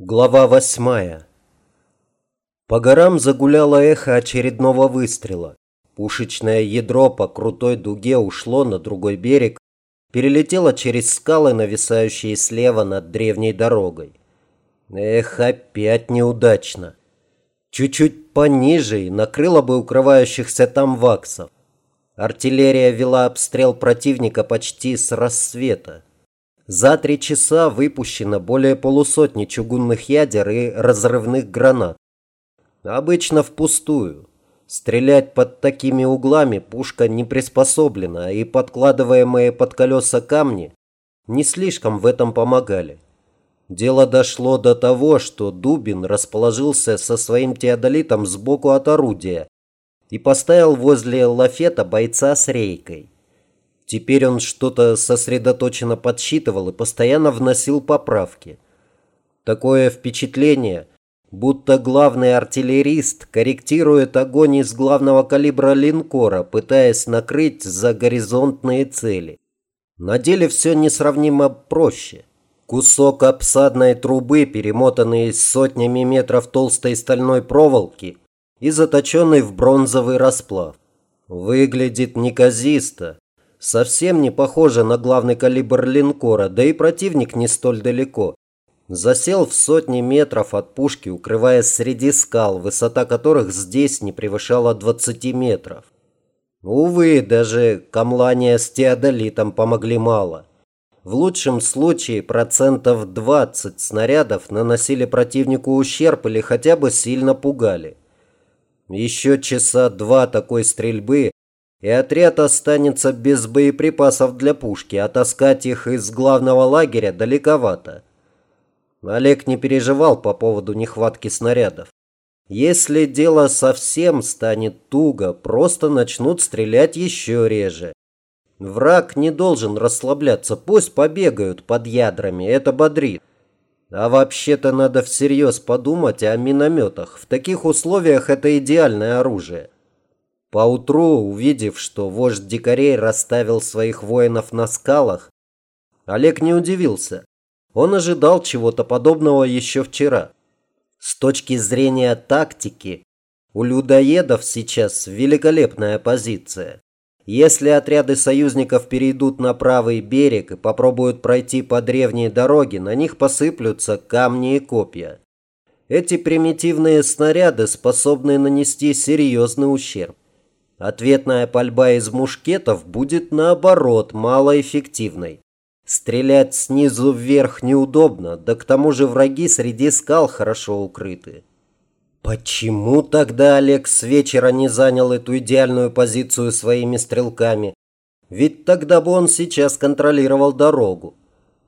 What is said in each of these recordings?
Глава восьмая. По горам загуляло эхо очередного выстрела. Пушечное ядро по крутой дуге ушло на другой берег, перелетело через скалы, нависающие слева над древней дорогой. Эх, опять неудачно. Чуть-чуть пониже и накрыло бы укрывающихся там ваксов. Артиллерия вела обстрел противника почти с рассвета. За три часа выпущено более полусотни чугунных ядер и разрывных гранат. Обычно впустую. Стрелять под такими углами пушка не приспособлена, и подкладываемые под колеса камни не слишком в этом помогали. Дело дошло до того, что Дубин расположился со своим теодолитом сбоку от орудия и поставил возле лафета бойца с рейкой. Теперь он что-то сосредоточенно подсчитывал и постоянно вносил поправки. Такое впечатление, будто главный артиллерист корректирует огонь из главного калибра линкора, пытаясь накрыть за горизонтные цели. На деле все несравнимо проще. Кусок обсадной трубы, перемотанный сотнями метров толстой стальной проволоки и заточенный в бронзовый расплав. Выглядит неказисто, совсем не похоже на главный калибр линкора, да и противник не столь далеко. Засел в сотни метров от пушки, укрываясь среди скал, высота которых здесь не превышала 20 метров. Увы, даже камлания с теодолитом помогли мало. В лучшем случае процентов 20 снарядов наносили противнику ущерб или хотя бы сильно пугали. Еще часа два такой стрельбы, и отряд останется без боеприпасов для пушки, а таскать их из главного лагеря далековато. Олег не переживал по поводу нехватки снарядов. Если дело совсем станет туго, просто начнут стрелять еще реже. Враг не должен расслабляться, пусть побегают под ядрами, это бодрит. А вообще-то надо всерьез подумать о минометах. В таких условиях это идеальное оружие. Поутру, увидев, что вождь дикарей расставил своих воинов на скалах, Олег не удивился. Он ожидал чего-то подобного еще вчера. С точки зрения тактики, у людоедов сейчас великолепная позиция. Если отряды союзников перейдут на правый берег и попробуют пройти по древней дороге, на них посыплются камни и копья. Эти примитивные снаряды способны нанести серьезный ущерб. Ответная пальба из мушкетов будет, наоборот, малоэффективной. Стрелять снизу вверх неудобно, да к тому же враги среди скал хорошо укрыты. Почему тогда Олег с вечера не занял эту идеальную позицию своими стрелками? Ведь тогда бы он сейчас контролировал дорогу.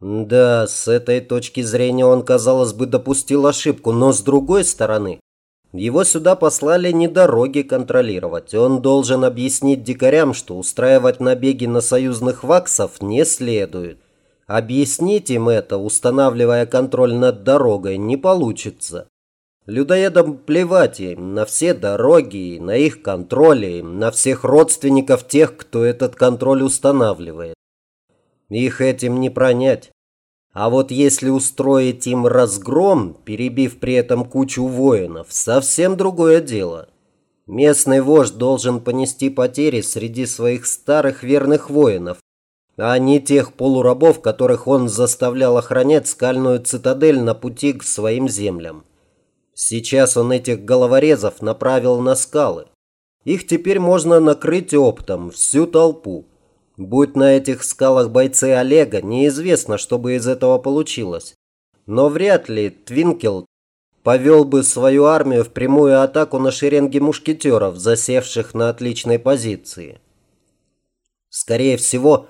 Да, с этой точки зрения он, казалось бы, допустил ошибку, но с другой стороны, его сюда послали не дороги контролировать. Он должен объяснить дикарям, что устраивать набеги на союзных ваксов не следует. Объяснить им это, устанавливая контроль над дорогой, не получится. Людоедам плевать им на все дороги, на их контроль, на всех родственников тех, кто этот контроль устанавливает. Их этим не пронять. А вот если устроить им разгром, перебив при этом кучу воинов, совсем другое дело. Местный вождь должен понести потери среди своих старых верных воинов, а не тех полурабов, которых он заставлял охранять скальную цитадель на пути к своим землям. Сейчас он этих головорезов направил на скалы. Их теперь можно накрыть оптом, всю толпу. Будь на этих скалах бойцы Олега, неизвестно, что бы из этого получилось. Но вряд ли Твинкел повел бы свою армию в прямую атаку на шеренги мушкетеров, засевших на отличной позиции. Скорее всего,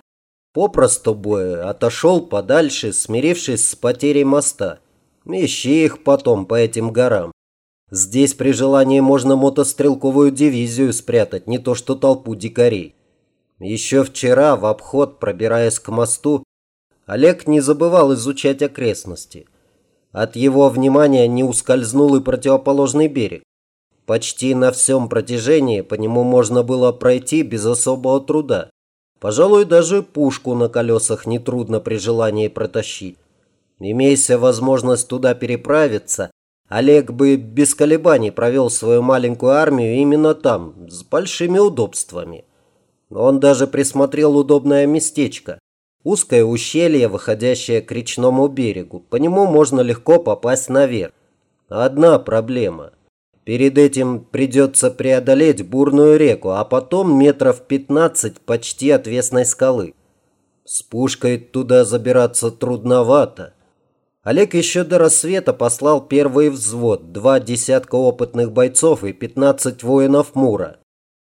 попросту бы отошел подальше, смирившись с потерей моста. Ищи их потом по этим горам. Здесь при желании можно мотострелковую дивизию спрятать, не то что толпу дикарей. Еще вчера, в обход, пробираясь к мосту, Олег не забывал изучать окрестности. От его внимания не ускользнул и противоположный берег. Почти на всем протяжении по нему можно было пройти без особого труда. Пожалуй, даже пушку на колесах нетрудно при желании протащить. Имейся возможность туда переправиться, Олег бы без колебаний провел свою маленькую армию именно там, с большими удобствами. Он даже присмотрел удобное местечко. Узкое ущелье, выходящее к речному берегу. По нему можно легко попасть наверх. Одна проблема. Перед этим придется преодолеть бурную реку, а потом метров 15 почти отвесной скалы. С пушкой туда забираться трудновато. Олег еще до рассвета послал первый взвод, два десятка опытных бойцов и 15 воинов Мура.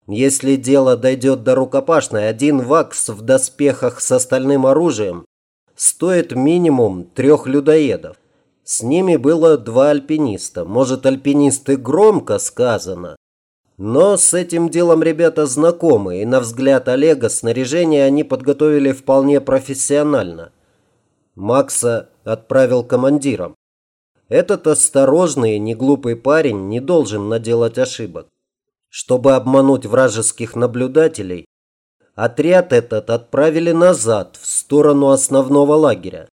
Если дело дойдет до рукопашной, один вакс в доспехах с остальным оружием стоит минимум трех людоедов. С ними было два альпиниста. Может, альпинисты громко сказано, но с этим делом ребята знакомы, и на взгляд Олега снаряжение они подготовили вполне профессионально. Макса отправил командиром. Этот осторожный и неглупый парень не должен наделать ошибок. Чтобы обмануть вражеских наблюдателей, отряд этот отправили назад, в сторону основного лагеря.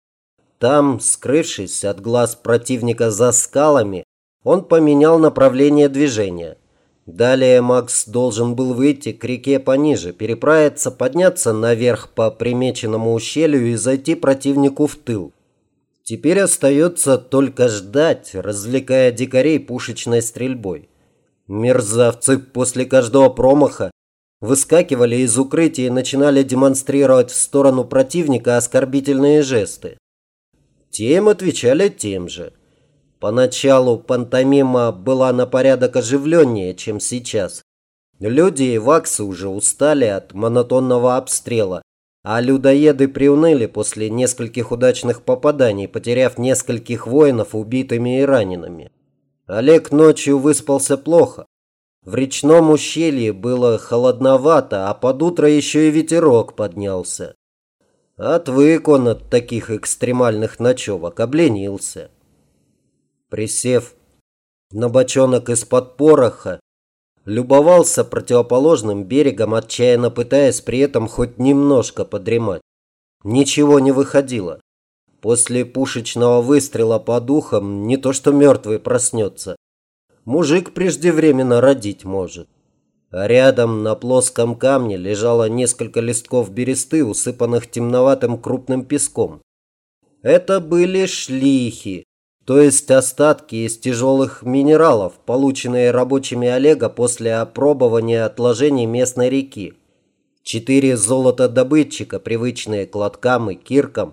Там, скрывшись от глаз противника за скалами, он поменял направление движения – Далее Макс должен был выйти к реке пониже, переправиться, подняться наверх по примеченному ущелью и зайти противнику в тыл. Теперь остается только ждать, развлекая дикарей пушечной стрельбой. Мерзавцы после каждого промаха выскакивали из укрытия и начинали демонстрировать в сторону противника оскорбительные жесты. Те им отвечали тем же. Поначалу пантомима была на порядок оживленнее, чем сейчас. Люди и ваксы уже устали от монотонного обстрела, а людоеды приуныли после нескольких удачных попаданий, потеряв нескольких воинов убитыми и ранеными. Олег ночью выспался плохо. В речном ущелье было холодновато, а под утро еще и ветерок поднялся. Отвык он от таких экстремальных ночевок, обленился. Присев на бочонок из-под пороха, любовался противоположным берегом, отчаянно пытаясь при этом хоть немножко подремать. Ничего не выходило. После пушечного выстрела по духам не то что мертвый проснется. Мужик преждевременно родить может. А рядом на плоском камне лежало несколько листков бересты, усыпанных темноватым крупным песком. Это были шлихи, то есть остатки из тяжелых минералов, полученные рабочими Олега после опробования отложений местной реки. Четыре золотодобытчика, привычные к лоткам и киркам,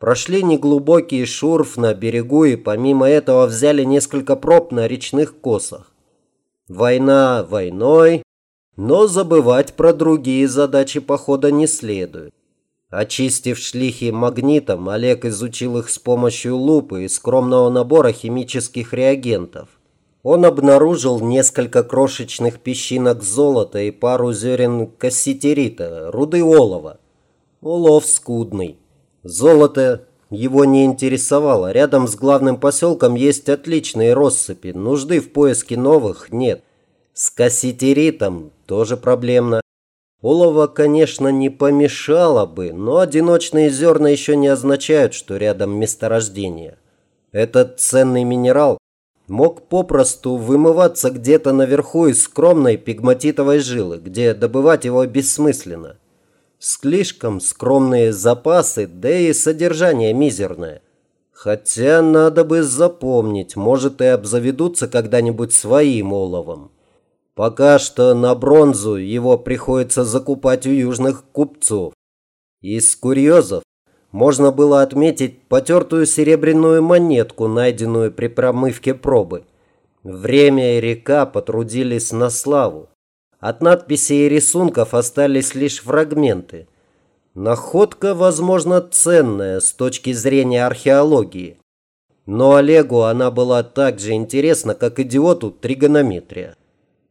прошли неглубокий шурф на берегу и помимо этого взяли несколько проб на речных косах. Война войной, но забывать про другие задачи похода не следует. Очистив шлихи магнитом, Олег изучил их с помощью лупы и скромного набора химических реагентов. Он обнаружил несколько крошечных песчинок золота и пару зерен касситерита, руды олова. Улов скудный. Золото его не интересовало. Рядом с главным поселком есть отличные россыпи. Нужды в поиске новых нет. С касситеритом тоже проблемно. Олова, конечно, не помешало бы, но одиночные зерна еще не означают, что рядом месторождение. Этот ценный минерал мог попросту вымываться где-то наверху из скромной пигматитовой жилы, где добывать его бессмысленно. Слишком скромные запасы, да и содержание мизерное. Хотя надо бы запомнить, может и обзаведутся когда-нибудь своим оловом. Пока что на бронзу его приходится закупать у южных купцов. Из курьезов можно было отметить потертую серебряную монетку, найденную при промывке пробы. Время и река потрудились на славу. От надписей и рисунков остались лишь фрагменты. Находка, возможно, ценная с точки зрения археологии. Но Олегу она была так же интересна, как идиоту тригонометрия.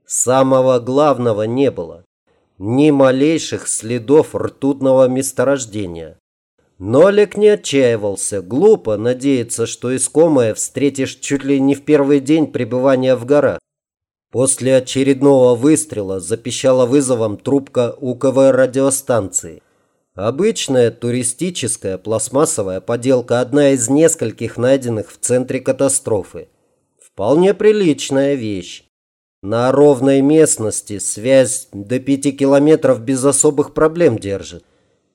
Самого главного не было. Ни малейших следов ртутного месторождения. Но Олег не отчаивался. Глупо надеяться, что искомое встретишь чуть ли не в первый день пребывания в горах. После очередного выстрела запищала вызовом трубка УКВ радиостанции. Обычная туристическая пластмассовая поделка, одна из нескольких найденных в центре катастрофы. Вполне приличная вещь. На ровной местности связь до 5 километров без особых проблем держит.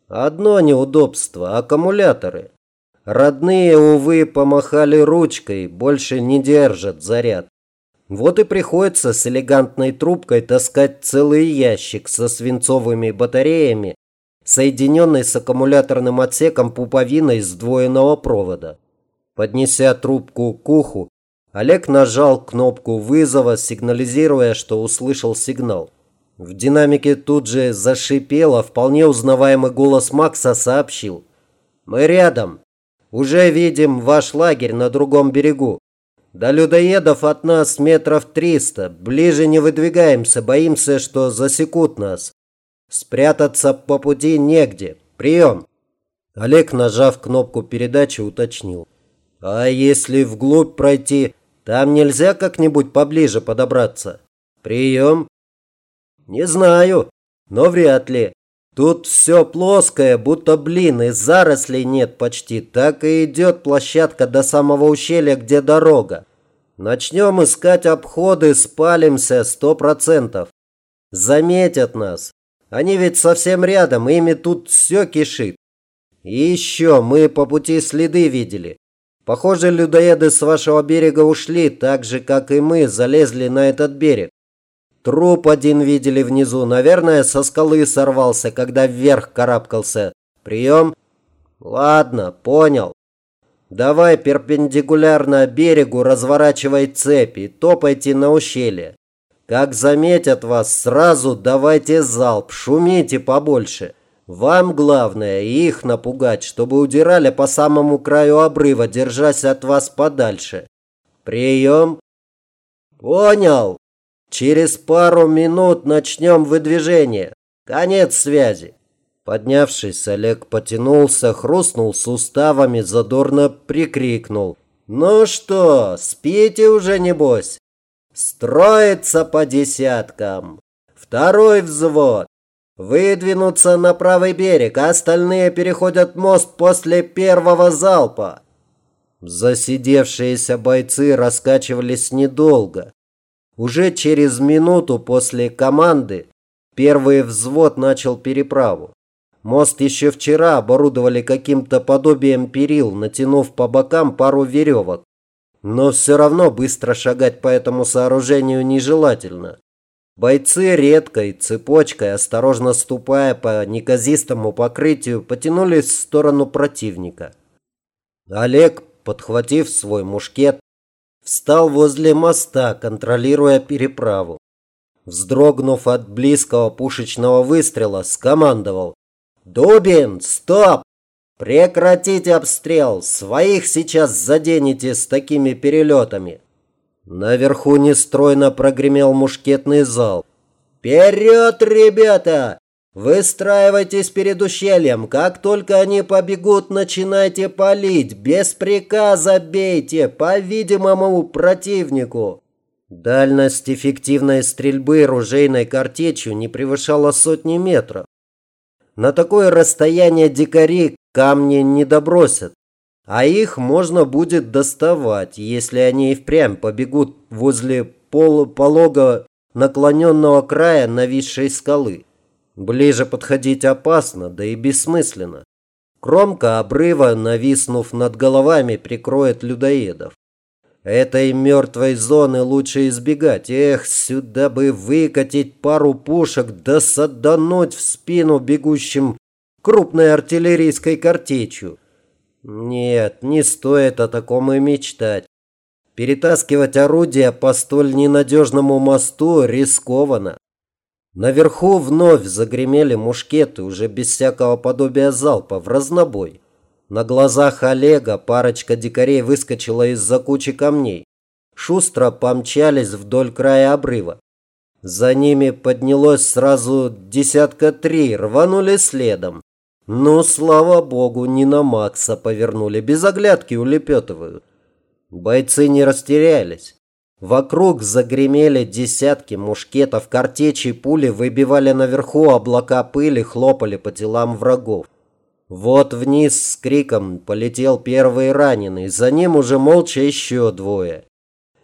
Одно неудобство – аккумуляторы. Родные, увы, помахали ручкой, больше не держат заряд. Вот и приходится с элегантной трубкой таскать целый ящик со свинцовыми батареями, соединенный с аккумуляторным отсеком пуповиной сдвоенного провода. Поднеся трубку к уху, Олег нажал кнопку вызова, сигнализируя, что услышал сигнал. В динамике тут же зашипело, вполне узнаваемый голос Макса сообщил. «Мы рядом. Уже видим ваш лагерь на другом берегу. До людоедов от нас метров триста. Ближе не выдвигаемся, боимся, что засекут нас. Спрятаться по пути негде. Прием!» Олег, нажав кнопку передачи, уточнил. «А если вглубь пройти, там нельзя как-нибудь поближе подобраться?» «Прием!» «Не знаю, но вряд ли. Тут все плоское, будто блин, и зарослей нет почти. Так и идет площадка до самого ущелья, где дорога. Начнем искать обходы, спалимся сто процентов. Заметят нас. Они ведь совсем рядом, ими тут все кишит. И еще мы по пути следы видели. Похоже, людоеды с вашего берега ушли, так же, как и мы, залезли на этот берег. Труп один видели внизу. Наверное, со скалы сорвался, когда вверх карабкался. Прием? Ладно, понял. Давай перпендикулярно берегу разворачивай цепи, топайте на ущелье. Как заметят вас, сразу давайте залп, шумите побольше. Вам главное их напугать, чтобы удирали по самому краю обрыва, держась от вас подальше. Прием. Понял. Через пару минут начнем выдвижение. Конец связи. Поднявшись, Олег потянулся, хрустнул суставами, задорно прикрикнул. «Ну что, спите уже, небось? Строится по десяткам. Второй взвод. Выдвинуться на правый берег, а остальные переходят мост после первого залпа». Засидевшиеся бойцы раскачивались недолго. Уже через минуту после команды первый взвод начал переправу. Мост еще вчера оборудовали каким-то подобием перил, натянув по бокам пару веревок. Но все равно быстро шагать по этому сооружению нежелательно. Бойцы редкой цепочкой, осторожно ступая по неказистому покрытию, потянулись в сторону противника. Олег, подхватив свой мушкет, встал возле моста, контролируя переправу. Вздрогнув от близкого пушечного выстрела, скомандовал «Дубин, стоп! Прекратите обстрел! Своих сейчас заденете с такими перелетами!» Наверху нестройно прогремел мушкетный зал. «Вперед, ребята! Выстраивайтесь перед ущельем. Как только они побегут, начинайте палить. Без приказа бейте по видимому противнику. Дальность эффективной стрельбы ружейной картечью не превышала сотни метров. На такое расстояние дикари камни не добросят, а их можно будет доставать, если они и впрямь побегут возле полого наклоненного края нависшей скалы. Ближе подходить опасно, да и бессмысленно. Кромка обрыва, нависнув над головами, прикроет людоедов. Этой мертвой зоны лучше избегать. Эх, сюда бы выкатить пару пушек, да садануть в спину бегущим крупной артиллерийской картечью. Нет, не стоит о таком и мечтать. Перетаскивать орудия по столь ненадежному мосту рискованно. Наверху вновь загремели мушкеты, уже без всякого подобия залпа, в разнобой. На глазах Олега парочка дикарей выскочила из-за кучи камней. Шустро помчались вдоль края обрыва. За ними поднялось сразу десятка три, рванули следом. Ну, слава богу, не на Макса повернули, без оглядки улепетывают. Бойцы не растерялись. Вокруг загремели десятки мушкетов, картечи, пули выбивали наверху облака пыли, хлопали по телам врагов. Вот вниз с криком полетел первый раненый, за ним уже молча еще двое.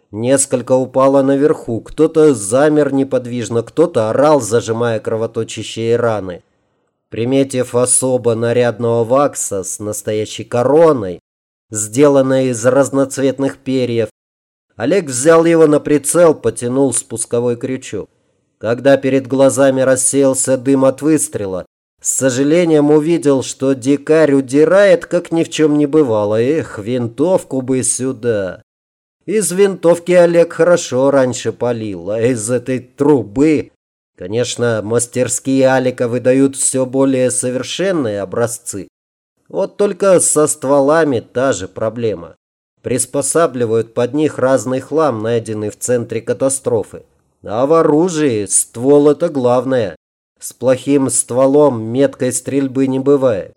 Несколько упало наверху, кто-то замер неподвижно, кто-то орал, зажимая кровоточащие раны. Приметив особо нарядного вакса с настоящей короной, сделанной из разноцветных перьев, Олег взял его на прицел, потянул спусковой крючок. Когда перед глазами рассеялся дым от выстрела, с сожалением увидел, что дикарь удирает, как ни в чем не бывало. Эх, винтовку бы сюда. Из винтовки Олег хорошо раньше полил, а из этой трубы... Конечно, мастерские Алика выдают все более совершенные образцы. Вот только со стволами та же проблема. Приспосабливают под них разный хлам, найденный в центре катастрофы. А в оружии ствол это главное. С плохим стволом меткой стрельбы не бывает.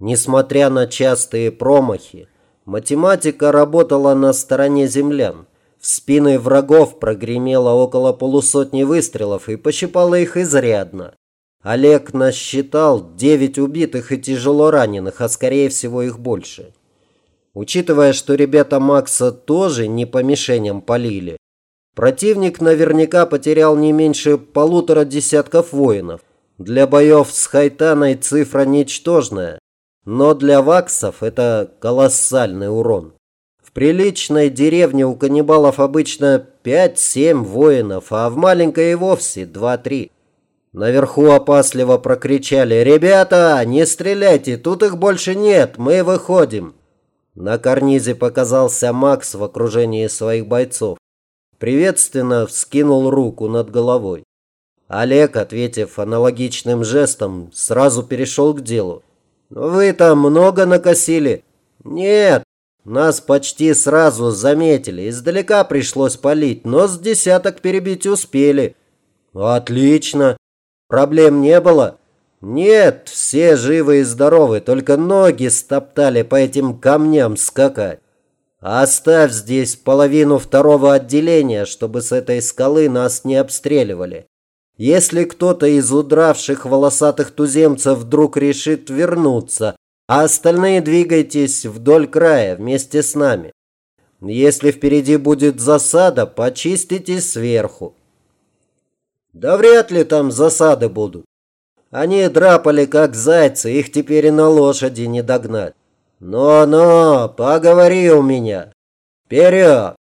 Несмотря на частые промахи, математика работала на стороне землян. В спины врагов прогремело около полусотни выстрелов и пощипало их изрядно. Олег насчитал девять убитых и тяжело раненых, а скорее всего их больше. Учитывая, что ребята Макса тоже не по мишеням полили, противник наверняка потерял не меньше полутора десятков воинов. Для боев с Хайтаной цифра ничтожная, но для ваксов это колоссальный урон приличной деревне у каннибалов обычно 5-7 воинов, а в маленькой и вовсе 2-3. Наверху опасливо прокричали «Ребята, не стреляйте, тут их больше нет, мы выходим!» На карнизе показался Макс в окружении своих бойцов. Приветственно вскинул руку над головой. Олег, ответив аналогичным жестом, сразу перешел к делу. «Вы там много накосили?» «Нет, нас почти сразу заметили. Издалека пришлось палить, но с десяток перебить успели. Отлично. Проблем не было? Нет, все живы и здоровы, только ноги стоптали по этим камням скакать. Оставь здесь половину второго отделения, чтобы с этой скалы нас не обстреливали. Если кто-то из удравших волосатых туземцев вдруг решит вернуться, а остальные двигайтесь вдоль края вместе с нами. Если впереди будет засада, почистите сверху. Да вряд ли там засады будут. Они драпали как зайцы, их теперь и на лошади не догнать. Но-но, поговори у меня. Вперед!